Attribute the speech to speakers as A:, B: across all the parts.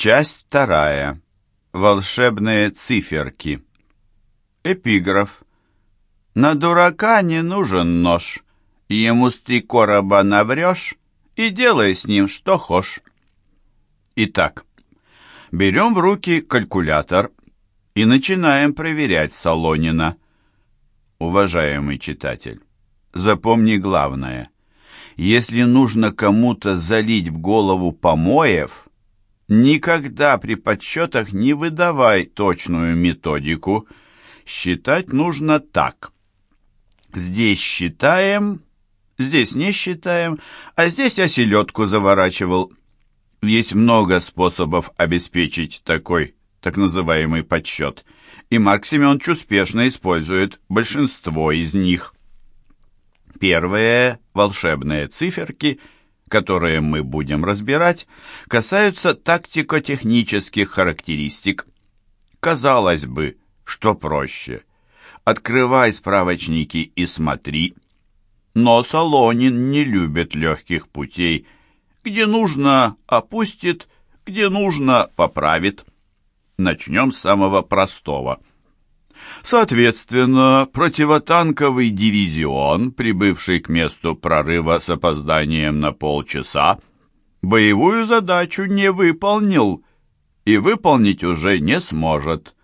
A: Часть вторая. Волшебные циферки. Эпиграф. На дурака не нужен нож. Ему с три короба наврешь и делай с ним что хошь. Итак, берем в руки калькулятор и начинаем проверять Солонина. Уважаемый читатель, запомни главное. Если нужно кому-то залить в голову помоев, никогда при подсчетах не выдавай точную методику. Считать нужно так. Здесь считаем Здесь не считаем, а здесь я селедку заворачивал. Есть много способов обеспечить такой так называемый подсчет, и Марк Семенович успешно использует большинство из них. Первые волшебные циферки, которые мы будем разбирать, касаются тактико-технических характеристик. Казалось бы, что проще. Открывай справочники и смотри – но Солонин не любит легких путей. Где нужно – опустит, где нужно – поправит. Начнем с самого простого. Соответственно, противотанковый дивизион, прибывший к месту прорыва с опозданием на полчаса, боевую задачу не выполнил и выполнить уже не сможет.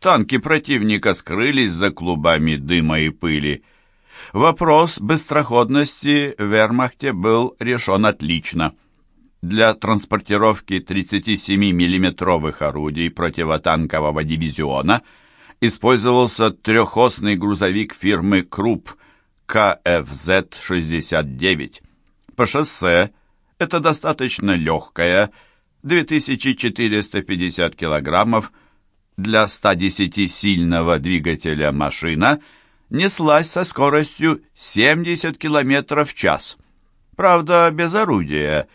A: Танки противника скрылись за клубами дыма и пыли. Вопрос быстроходности в вермахте был решен отлично. Для транспортировки 37 миллиметровых орудий противотанкового дивизиона использовался трехосный грузовик фирмы Круп КФЗ-69. По шоссе это достаточно легкая, 2450 килограммов, для 110-сильного двигателя машина – неслась со скоростью 70 км в час. Правда, без орудия.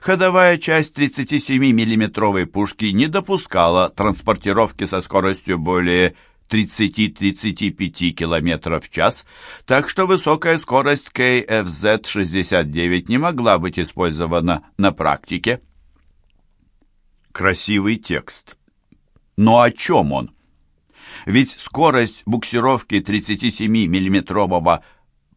A: Ходовая часть 37 миллиметровой пушки не допускала транспортировки со скоростью более 30-35 км в час, так что высокая скорость KFZ-69 не могла быть использована на практике. Красивый текст. Но о чем он? Ведь скорость буксировки 37 миллиметрового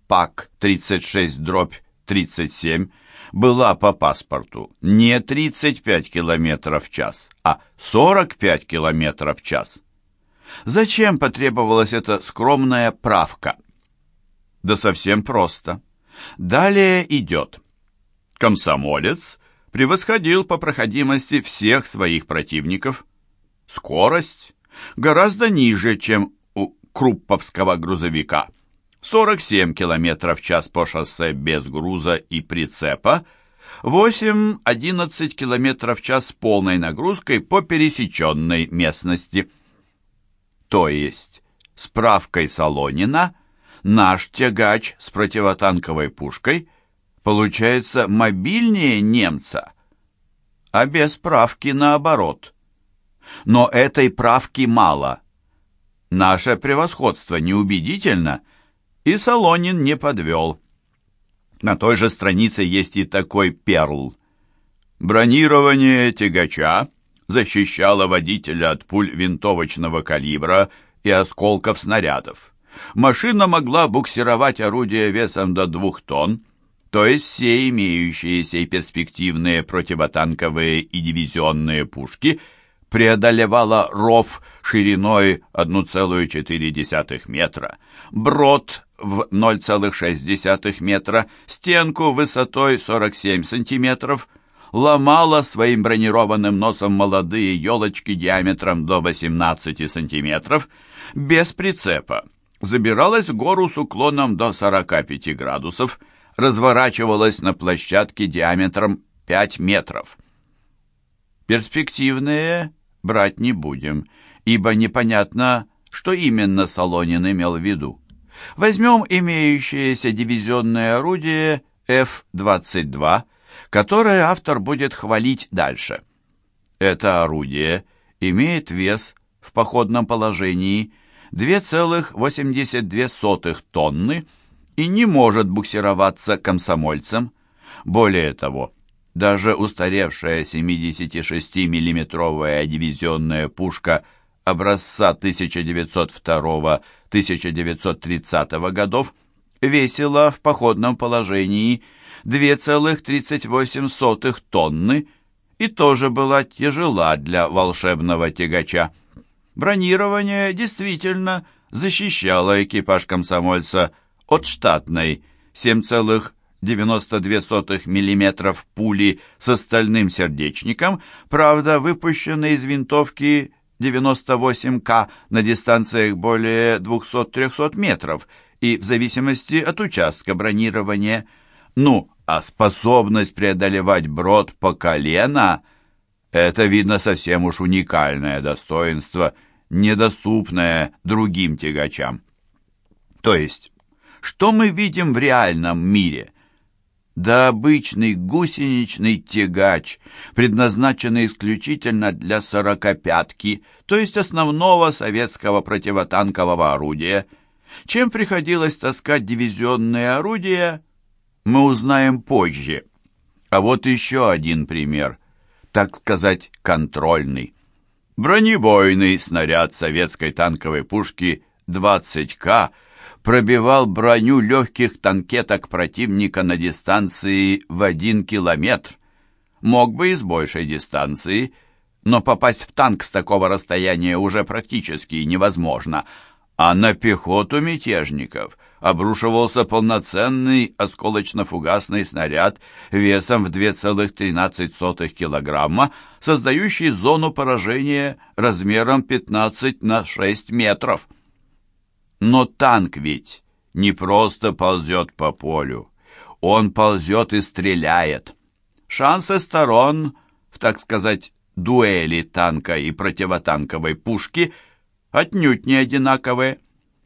A: ПАК-36-37 была по паспорту не 35 км в час, а 45 км в час. Зачем потребовалась эта скромная правка? Да совсем просто. Далее идет. Комсомолец превосходил по проходимости всех своих противников. Скорость гораздо ниже, чем у крупповского грузовика. 47 км в час по шоссе без груза и прицепа, 8-11 км в час с полной нагрузкой по пересеченной местности. То есть, справкой Солонина, наш тягач с противотанковой пушкой получается мобильнее немца, а без справки наоборот. Но этой правки мало. Наше превосходство неубедительно, и Солонин не подвел. На той же странице есть и такой перл. Бронирование тягача защищало водителя от пуль винтовочного калибра и осколков снарядов. Машина могла буксировать орудие весом до двух тонн, то есть все имеющиеся и перспективные противотанковые и дивизионные пушки – преодолевала ров шириной 1,4 метра, брод в 0,6 метра, стенку высотой 47 сантиметров, ломала своим бронированным носом молодые елочки диаметром до 18 сантиметров, без прицепа, забиралась в гору с уклоном до 45 градусов, разворачивалась на площадке диаметром 5 метров. Перспективные брать не будем, ибо непонятно, что именно Солонин имел в виду. Возьмем имеющееся дивизионное орудие F-22, которое автор будет хвалить дальше. Это орудие имеет вес в походном положении 2,82 тонны и не может буксироваться комсомольцем. Более того, Даже устаревшая 76 миллиметровая дивизионная пушка образца 1902-1930 годов весила в походном положении 2,38 тонны и тоже была тяжела для волшебного тягача. Бронирование действительно защищало экипаж комсомольца от штатной 7,92 мм пули с стальным сердечником, правда, выпущенной из винтовки 98К на дистанциях более 200-300 метров и в зависимости от участка бронирования. Ну, а способность преодолевать брод по колено – это, видно, совсем уж уникальное достоинство, недоступное другим тягачам. То есть, что мы видим в реальном мире? Да обычный гусеничный тягач, предназначенный исключительно для сорокопятки, то есть основного советского противотанкового орудия. Чем приходилось таскать дивизионные орудия, мы узнаем позже. А вот еще один пример, так сказать, контрольный. Бронебойный снаряд советской танковой пушки 20К пробивал броню легких танкеток противника на дистанции в один километр. Мог бы и с большей дистанции, но попасть в танк с такого расстояния уже практически невозможно, а на пехоту мятежников обрушивался полноценный осколочно-фугасный снаряд весом в 2,13 килограмма, создающий зону поражения размером 15 на 6 метров. Но танк ведь не просто ползет по полю. Он ползет и стреляет. Шансы сторон в, так сказать, дуэли танка и противотанковой пушки отнюдь не одинаковые.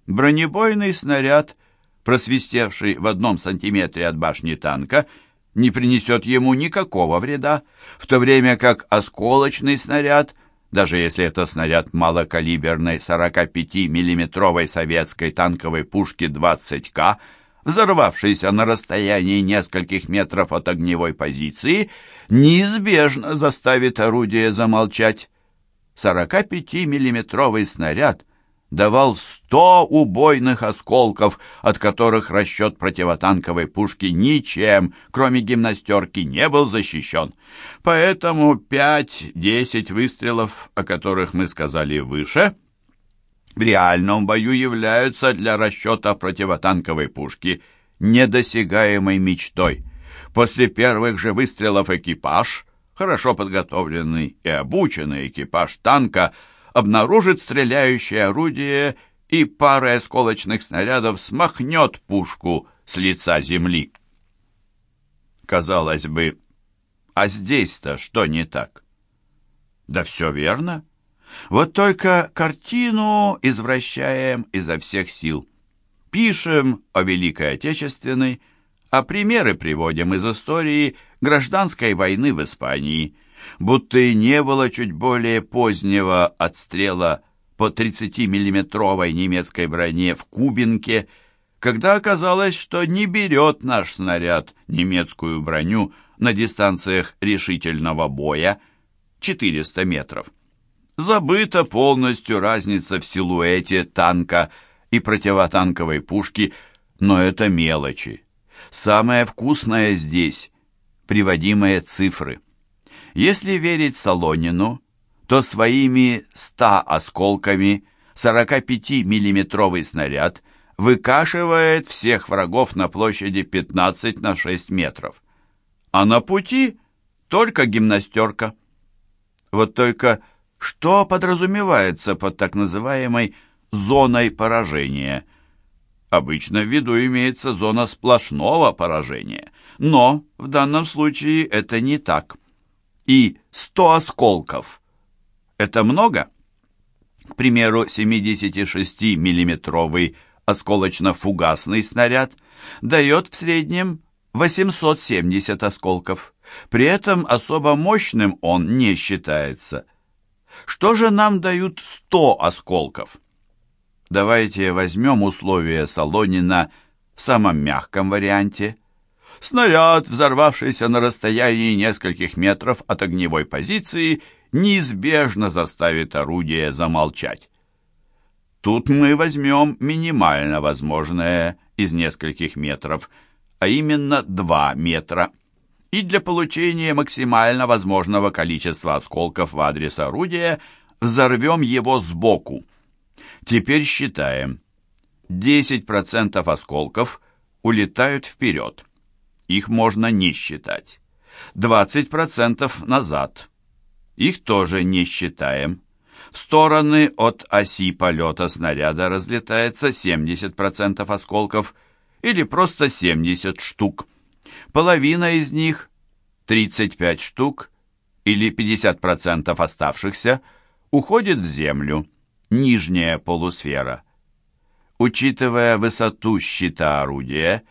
A: Бронебойный снаряд, просвистевший в одном сантиметре от башни танка, не принесет ему никакого вреда, в то время как осколочный снаряд – даже если это снаряд малокалиберной 45-миллиметровой советской танковой пушки 20К, взорвавшийся на расстоянии нескольких метров от огневой позиции, неизбежно заставит орудие замолчать. 45-миллиметровый снаряд давал 100 убойных осколков, от которых расчет противотанковой пушки ничем, кроме гимнастерки, не был защищен. Поэтому 5-10 выстрелов, о которых мы сказали выше, в реальном бою являются для расчета противотанковой пушки недосягаемой мечтой. После первых же выстрелов экипаж, хорошо подготовленный и обученный экипаж танка, обнаружит стреляющее орудие и парой осколочных снарядов смахнет пушку с лица земли. Казалось бы, а здесь-то что не так? Да все верно. Вот только картину извращаем изо всех сил. Пишем о Великой Отечественной, а примеры приводим из истории гражданской войны в Испании – будто и не было чуть более позднего отстрела по 30-миллиметровой немецкой броне в Кубинке, когда оказалось, что не берет наш снаряд немецкую броню на дистанциях решительного боя 400 метров. Забыта полностью разница в силуэте танка и противотанковой пушки, но это мелочи. Самое вкусное здесь – приводимые цифры – если верить Солонину, то своими 100 осколками 45-миллиметровый снаряд выкашивает всех врагов на площади 15 на 6 метров. А на пути только гимнастерка. Вот только что подразумевается под так называемой зоной поражения? Обычно в виду имеется зона сплошного поражения, но в данном случае это не так и 100 осколков. Это много? К примеру, 76-миллиметровый осколочно-фугасный снаряд дает в среднем 870 осколков. При этом особо мощным он не считается. Что же нам дают 100 осколков? Давайте возьмем условия Солонина в самом мягком варианте. снаряд, взорвавшийся на расстоянии нескольких метров от огневой позиции, неизбежно заставит орудие замолчать. Тут мы возьмем минимально возможное из нескольких метров, а именно 2 метра. И для получения максимально возможного количества осколков в адрес орудия взорвем его сбоку. Теперь считаем. 10% осколков улетают вперед. Их можно не считать. 20% назад. Их тоже не считаем. В стороны от оси полета снаряда разлетается 70% осколков или просто 70 штук. Половина из них, 35 штук или 50% оставшихся, уходит в землю, нижняя полусфера. Учитывая высоту щита орудия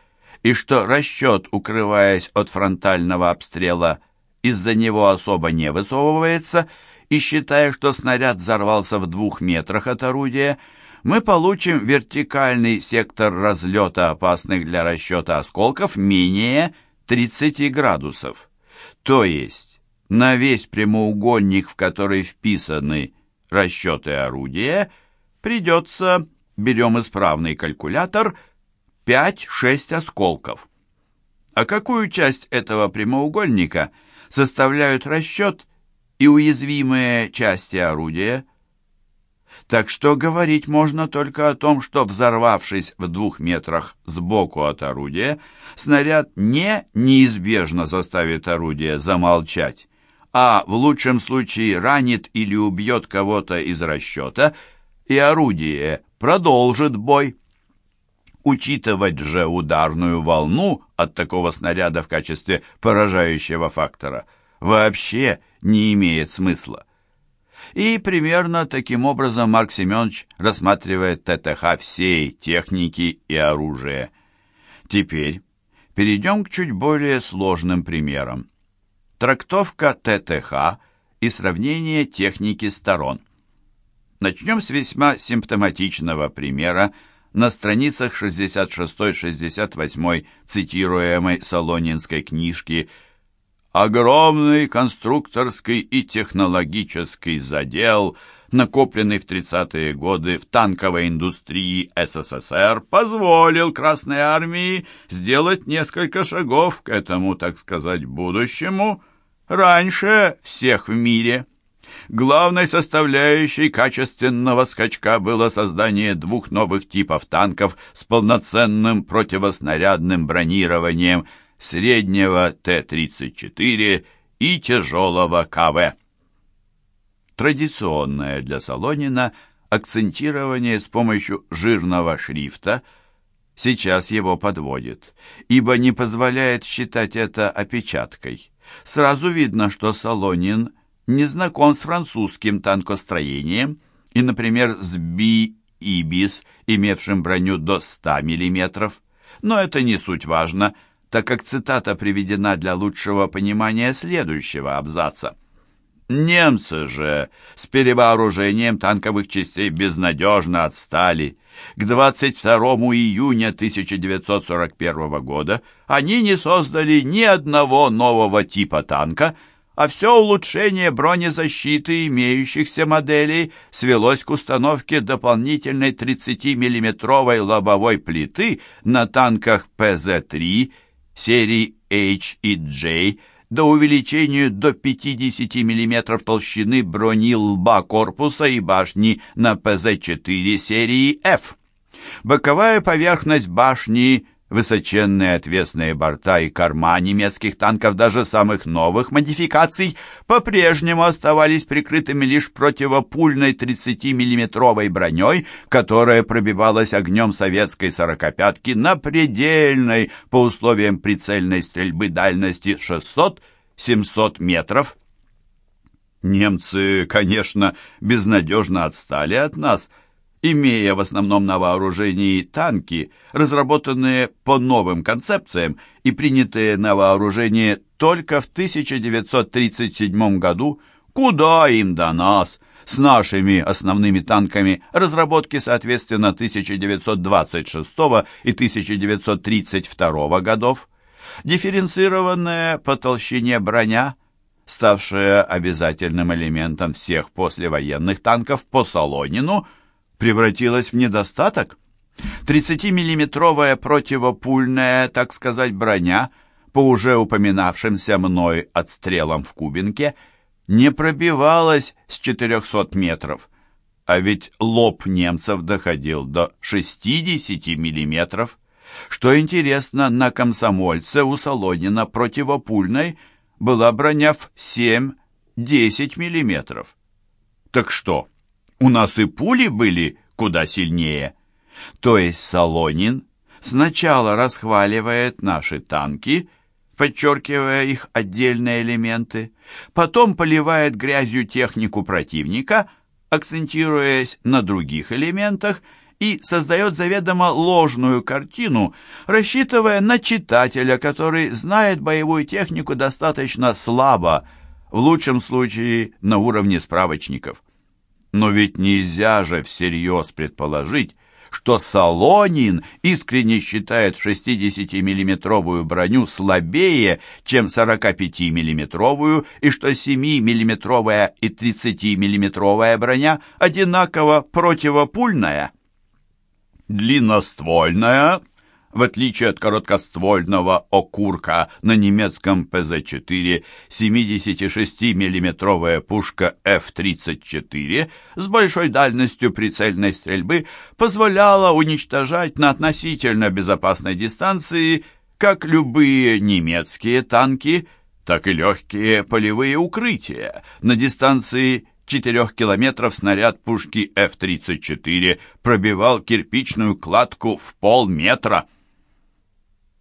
A: и что расчет, укрываясь от фронтального обстрела, из-за него особо не высовывается, и считая, что снаряд взорвался в двух метрах от орудия, мы получим вертикальный сектор разлета опасных для расчета осколков менее 30 градусов. То есть на весь прямоугольник, в который вписаны расчеты орудия, придется, берем исправный калькулятор, 5-6 осколков. А какую часть этого прямоугольника составляют расчет и уязвимые части орудия? Так что говорить можно только о том, что, взорвавшись в двух метрах сбоку от орудия, снаряд не неизбежно заставит орудие замолчать, а в лучшем случае ранит или убьет кого-то из расчета, и орудие продолжит бой. Учитывать же ударную волну от такого снаряда в качестве поражающего фактора вообще не имеет смысла. И примерно таким образом Марк Семенович рассматривает ТТХ всей техники и оружия. Теперь перейдем к чуть более сложным примерам. Трактовка ТТХ и сравнение техники сторон. Начнем с весьма симптоматичного примера на страницах 66-68 цитируемой Солонинской книжки «Огромный конструкторский и технологический задел», накопленный в 30-е годы в танковой индустрии СССР, позволил Красной Армии сделать несколько шагов к этому, так сказать, будущему раньше всех в мире. Главной составляющей качественного скачка было создание двух новых типов танков с полноценным противоснарядным бронированием среднего Т-34 и тяжелого КВ традиционное для Солонина акцентирование с помощью жирного шрифта сейчас его подводит, ибо не позволяет считать это опечаткой. Сразу видно, что Солонин не знаком с французским танкостроением и, например, с Би-Ибис, имевшим броню до 100 мм. Но это не суть важно, так как цитата приведена для лучшего понимания следующего абзаца. Немцы же с перевооружением танковых частей безнадежно отстали. К 22 июня 1941 года они не создали ни одного нового типа танка, а все улучшение бронезащиты имеющихся моделей свелось к установке дополнительной 30-миллиметровой лобовой плиты на танках ПЗ-3 серии H и J до увеличению до 50 мм толщины брони лба корпуса и башни на ПЗ-4 серии F. Боковая поверхность башни Высоченные отвесные борта и корма немецких танков, даже самых новых модификаций, по-прежнему оставались прикрытыми лишь противопульной 30-миллиметровой броней, которая пробивалась огнем советской сорокопятки на предельной по условиям прицельной стрельбы дальности 600-700 метров. Немцы, конечно, безнадежно отстали от нас – имея в основном на вооружении танки, разработанные по новым концепциям и принятые на вооружение только в 1937 году, куда им до нас, с нашими основными танками, разработки, соответственно, 1926 и 1932 годов. Дифференцированная по толщине броня, ставшая обязательным элементом всех послевоенных танков по Солонину, превратилась в недостаток. 30-миллиметровая противопульная, так сказать, броня, по уже упоминавшимся мной отстрелам в Кубинке, не пробивалась с 400 метров, а ведь лоб немцев доходил до 60 миллиметров. Что интересно, на комсомольце у Солонина противопульной была броня в 7-10 миллиметров. Так что, у нас и пули были куда сильнее? То есть Солонин сначала расхваливает наши танки, подчеркивая их отдельные элементы, потом поливает грязью технику противника, акцентируясь на других элементах, и создает заведомо ложную картину, рассчитывая на читателя, который знает боевую технику достаточно слабо, в лучшем случае на уровне справочников. Но ведь нельзя же всерьез предположить, что Солонин искренне считает 60-миллиметровую броню слабее, чем 45-миллиметровую, и что 7-миллиметровая и 30-миллиметровая броня одинаково противопульная. Длинноствольная в отличие от короткоствольного «Окурка» на немецком ПЗ-4, 76-миллиметровая пушка F-34 с большой дальностью прицельной стрельбы позволяла уничтожать на относительно безопасной дистанции как любые немецкие танки, так и легкие полевые укрытия на дистанции 4 километров снаряд пушки F-34 пробивал кирпичную кладку в полметра.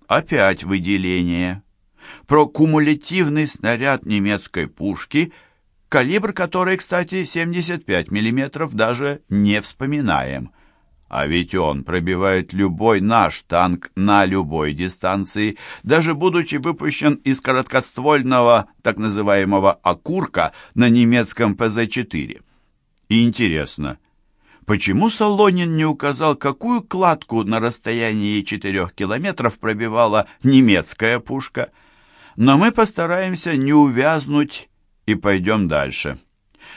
A: Опять выделение. Про кумулятивный снаряд немецкой пушки, калибр которой, кстати, 75 мм, даже не вспоминаем. А ведь он пробивает любой наш танк на любой дистанции, даже будучи выпущен из короткоствольного так называемого «окурка» на немецком ПЗ-4. И интересно, Почему Солонин не указал, какую кладку на расстоянии четырех километров пробивала немецкая пушка? Но мы постараемся не увязнуть и пойдем дальше.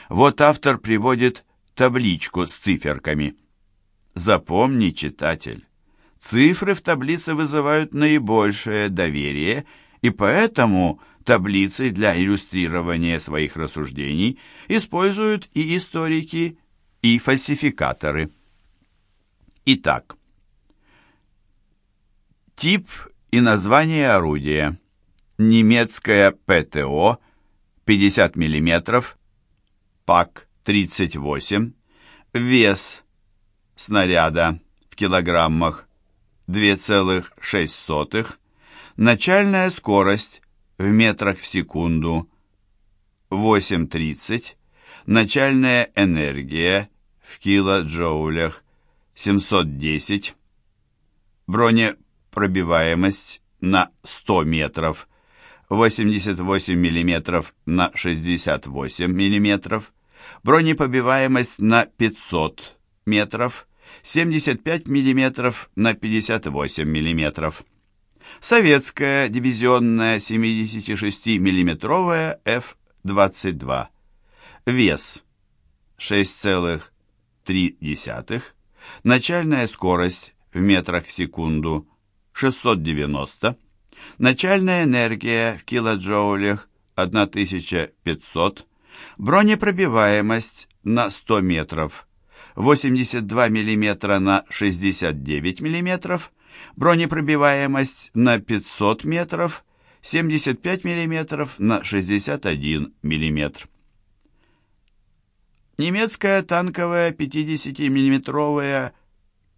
A: Вот автор приводит табличку с циферками. Запомни, читатель, цифры в таблице вызывают наибольшее доверие, и поэтому таблицы для иллюстрирования своих рассуждений используют и историки, и фальсификаторы. Итак, тип и название орудия. Немецкая ПТО 50 мм, ПАК-38, вес снаряда в килограммах 2,6, начальная скорость в метрах в секунду 8,30, Начальная энергия в килоджоулях 710. Бронепробиваемость на 100 метров 88 мм на 68 мм. Бронепробиваемость на 500 метров 75 мм на 58 мм. Советская дивизионная 76 миллиметровая F-22 Вес 6,3. Начальная скорость в метрах в секунду 690. Начальная энергия в килоджоулях 1500. Бронепробиваемость на 100 метров 82 мм на 69 мм. Бронепробиваемость на 500 метров 75 мм на 61 мм. Немецкая танковая 50-миллиметровая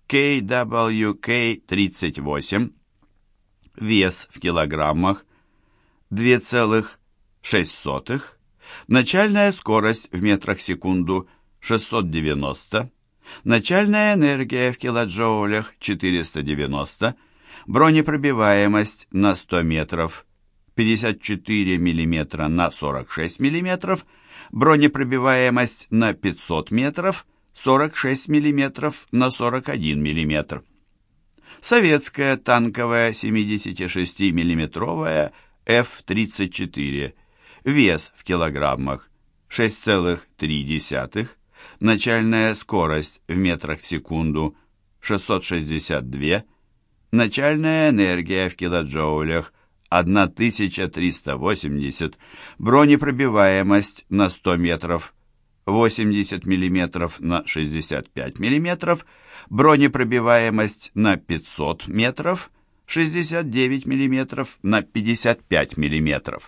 A: KWK-38, вес в килограммах 2,6, начальная скорость в метрах в секунду 690, начальная энергия в килоджоулях 490, бронепробиваемость на 100 метров 54 мм на 46 мм, бронепробиваемость на 500 метров, 46 мм на 41 мм. Советская танковая 76 миллиметровая F-34. Вес в килограммах 6,3. Начальная скорость в метрах в секунду 662. Начальная энергия в килоджоулях 1380. Бронепробиваемость на 100 метров 80 мм на 65 мм. Бронепробиваемость на 500 метров 69 мм на 55 мм.